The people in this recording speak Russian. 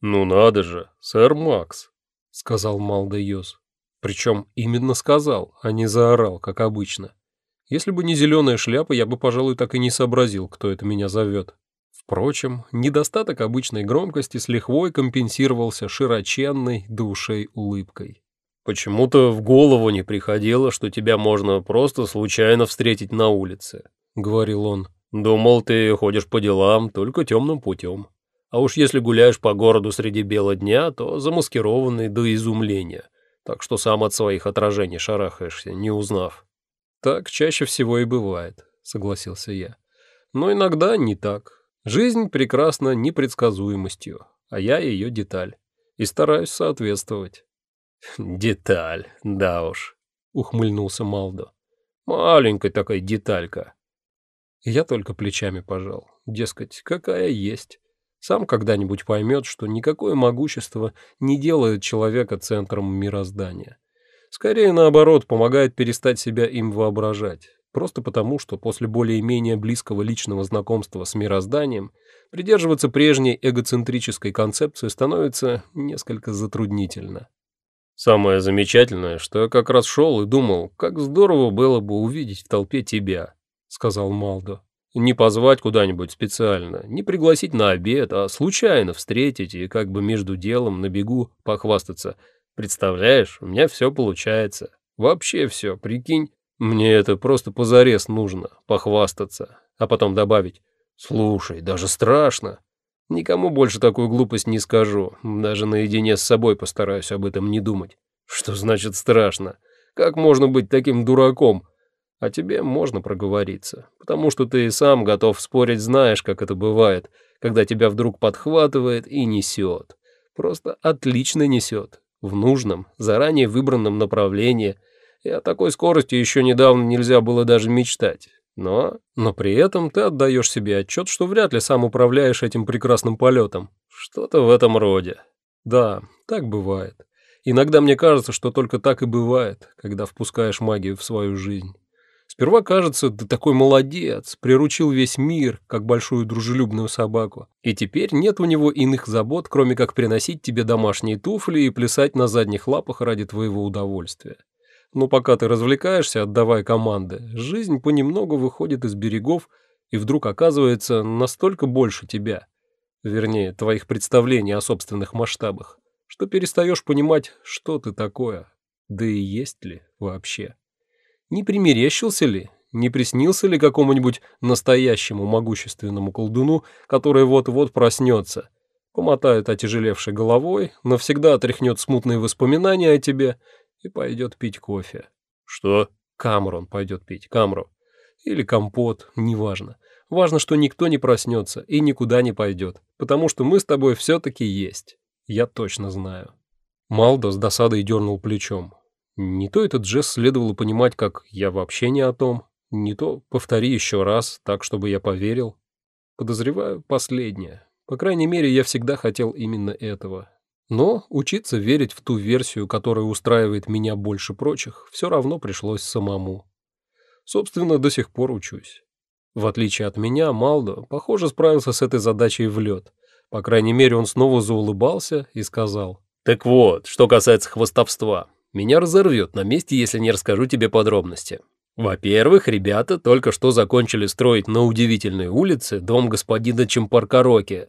«Ну надо же, сэр Макс», — сказал Малдейос. Причем именно сказал, а не заорал, как обычно. Если бы не зеленая шляпа, я бы, пожалуй, так и не сообразил, кто это меня зовет. Впрочем, недостаток обычной громкости с лихвой компенсировался широченной до улыбкой. «Почему-то в голову не приходило, что тебя можно просто случайно встретить на улице», — говорил он. «Думал, ты ходишь по делам только темным путем. А уж если гуляешь по городу среди бела дня, то замаскированный до изумления, так что сам от своих отражений шарахаешься, не узнав». «Так чаще всего и бывает», — согласился я. «Но иногда не так. Жизнь прекрасна непредсказуемостью, а я ее деталь, и стараюсь соответствовать». «Деталь, да уж», — ухмыльнулся Малдо. «Маленькая такая деталька». Я только плечами пожал. Дескать, какая есть. Сам когда-нибудь поймет, что никакое могущество не делает человека центром мироздания. Скорее, наоборот, помогает перестать себя им воображать. Просто потому, что после более-менее близкого личного знакомства с мирозданием придерживаться прежней эгоцентрической концепции становится несколько затруднительно. Самое замечательное, что я как раз шел и думал, как здорово было бы увидеть в толпе тебя, сказал Малдо. Не позвать куда-нибудь специально, не пригласить на обед, а случайно встретить и как бы между делом на бегу похвастаться. Представляешь, у меня все получается. Вообще все, прикинь. Мне это просто позарез нужно, похвастаться. А потом добавить, слушай, даже страшно. Никому больше такую глупость не скажу, даже наедине с собой постараюсь об этом не думать. Что значит страшно? Как можно быть таким дураком? А тебе можно проговориться, потому что ты и сам готов спорить, знаешь, как это бывает, когда тебя вдруг подхватывает и несет. Просто отлично несет, в нужном, заранее выбранном направлении, и о такой скорости еще недавно нельзя было даже мечтать. Но, но при этом ты отдаешь себе отчет, что вряд ли сам управляешь этим прекрасным полетом. Что-то в этом роде. Да, так бывает. Иногда мне кажется, что только так и бывает, когда впускаешь магию в свою жизнь. Сперва кажется, ты такой молодец, приручил весь мир, как большую дружелюбную собаку. И теперь нет у него иных забот, кроме как приносить тебе домашние туфли и плясать на задних лапах ради твоего удовольствия. Но пока ты развлекаешься, отдавая команды, жизнь понемногу выходит из берегов и вдруг оказывается настолько больше тебя, вернее, твоих представлений о собственных масштабах, что перестаешь понимать, что ты такое, да и есть ли вообще. Не примерещился ли? Не приснился ли какому-нибудь настоящему могущественному колдуну, который вот-вот проснется, помотает отяжелевшей головой, навсегда отряхнет смутные воспоминания о тебе и пойдет пить кофе? Что? Камрон пойдет пить, Камру. Или компот, неважно. Важно, что никто не проснется и никуда не пойдет, потому что мы с тобой все-таки есть. Я точно знаю. Малдо с досадой дернул плечом. Не то этот жест следовало понимать, как «я вообще не о том», не то «повтори еще раз, так, чтобы я поверил». Подозреваю последнее. По крайней мере, я всегда хотел именно этого. Но учиться верить в ту версию, которая устраивает меня больше прочих, все равно пришлось самому. Собственно, до сих пор учусь. В отличие от меня, Малдо, похоже, справился с этой задачей в лед. По крайней мере, он снова заулыбался и сказал. «Так вот, что касается хвостовства. Меня разорвет на месте, если не расскажу тебе подробности. Во-первых, ребята только что закончили строить на удивительной улице дом господина Чемпаркароки.